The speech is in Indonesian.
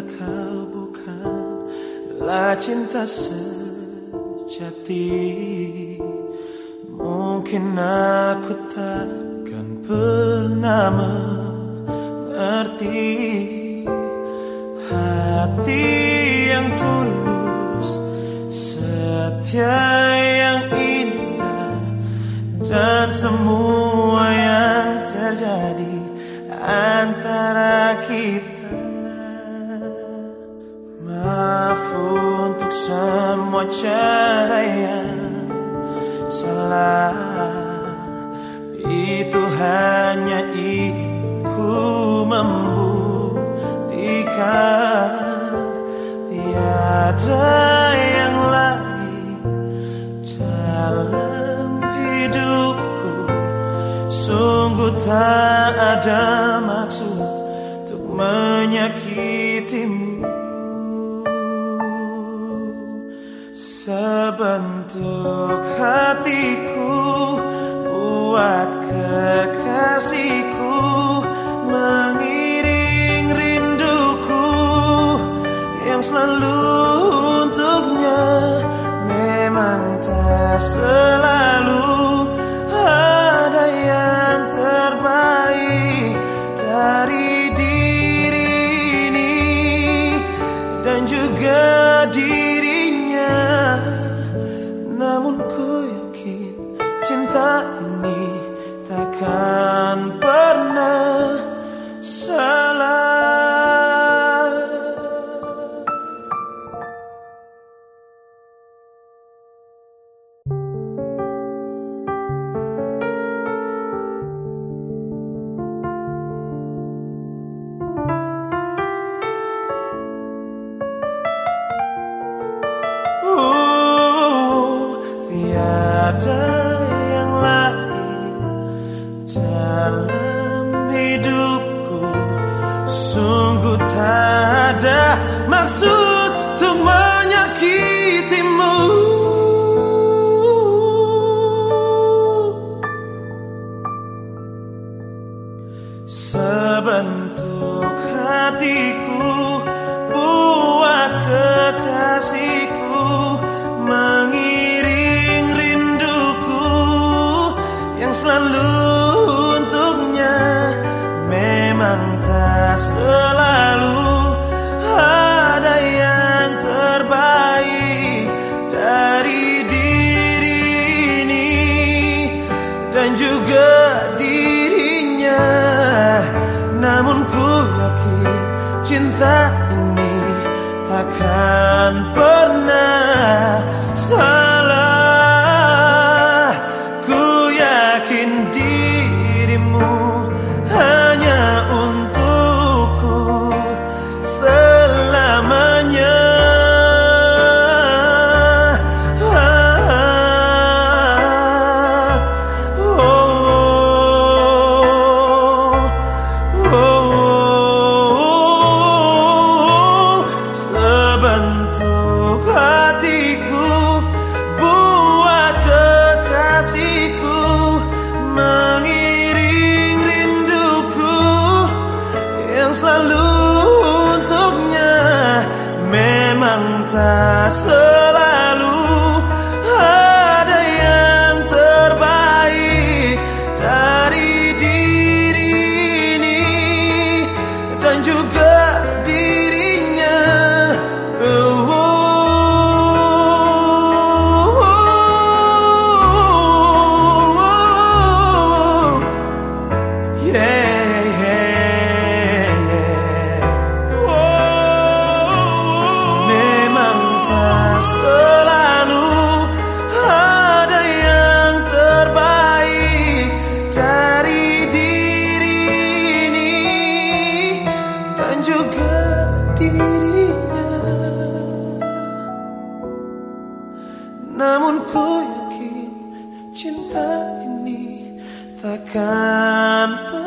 Kau bukanlah cinta sejati. Mungkin aku takkan pernah mengerti Hati yang tulus Setia yang indah Dan semua yang terjadi yang salah. Itu hanya iku membuktikan Tiada yang lain dalam hidupku. Sungguh tak ada maksud untuk menyakitimu Sebentuk hatiku buat kekasihku Mengiring rinduku yang selalu untuknya Memang tak selalu ada yang terbaik dari diri ini. Dan juga dirinya takkan dalam hidupku cinta ini takkan pernah salah selalu untuknya. Memang tak dirinya Namun ku yakin cinta ini takkan